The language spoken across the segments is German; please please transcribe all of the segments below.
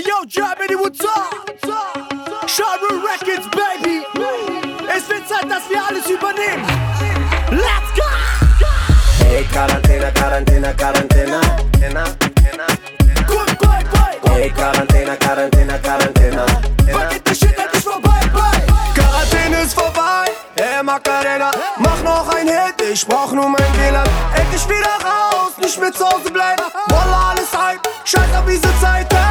Hey yo, Germany, what's up? Sharu Records, baby. Es wird Zeit, dass wir alles übernehmen. Let's go! Hey, Quarantäne, Quarantäne, Quarantäne. Gut, gut, gut. Hey, Quarantäne, Quarantäne, Quarantäne. Vergiss die Shit endlich vorbei, bye. Quarantäne ist vorbei, hey Macarena, mach noch ein Hit, ich brauch nur mein WLAN. Endlich wieder raus, nicht mehr zu Hause bleiben. Wallah, alles hype, scheiß auf diese Zeiten. Endlich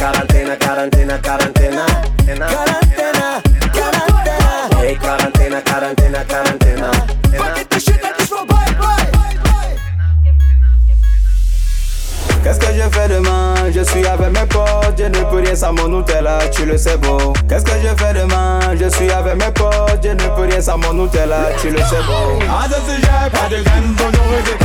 bye. Hey, Quarantäne, Quarantäne, Quarantäne. Tena, Quarantäne, Quarantäne. Hey, Quarantäne, Quarantäne, Quarantäne. Tena, Vergiss die Shit endlich vorbei, bye. Qu'est-ce que je fais demain? Je suis avec mes potes, je ne peux rien sans mon Nutella, tu le sais beau. Qu'est-ce que je fais demain? Je suis avec mes potes, je ne peux rien sans mon Nutella, tu le sais beau. À ce sujet, pas de graines, bonjour et c'est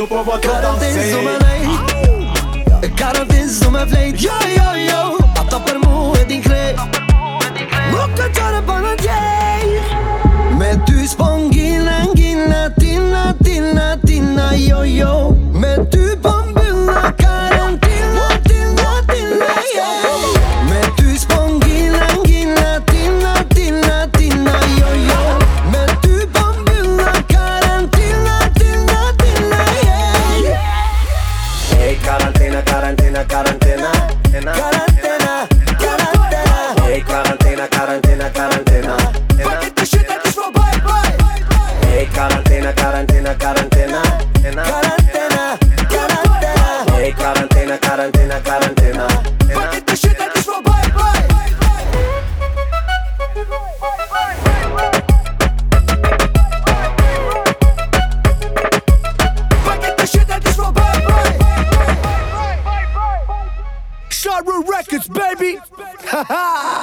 upp och var Garantin som en ejd Garantin som en flöjt Yo, yo, yo. Jag tappar moe din grej Måste ta bana, bara dig Men du spång gilla, gilla, dina, dina, dina, yo, yo. Karantina, karantina Fucking this shit that is for bye bye Sharu Records, baby! Ha ha!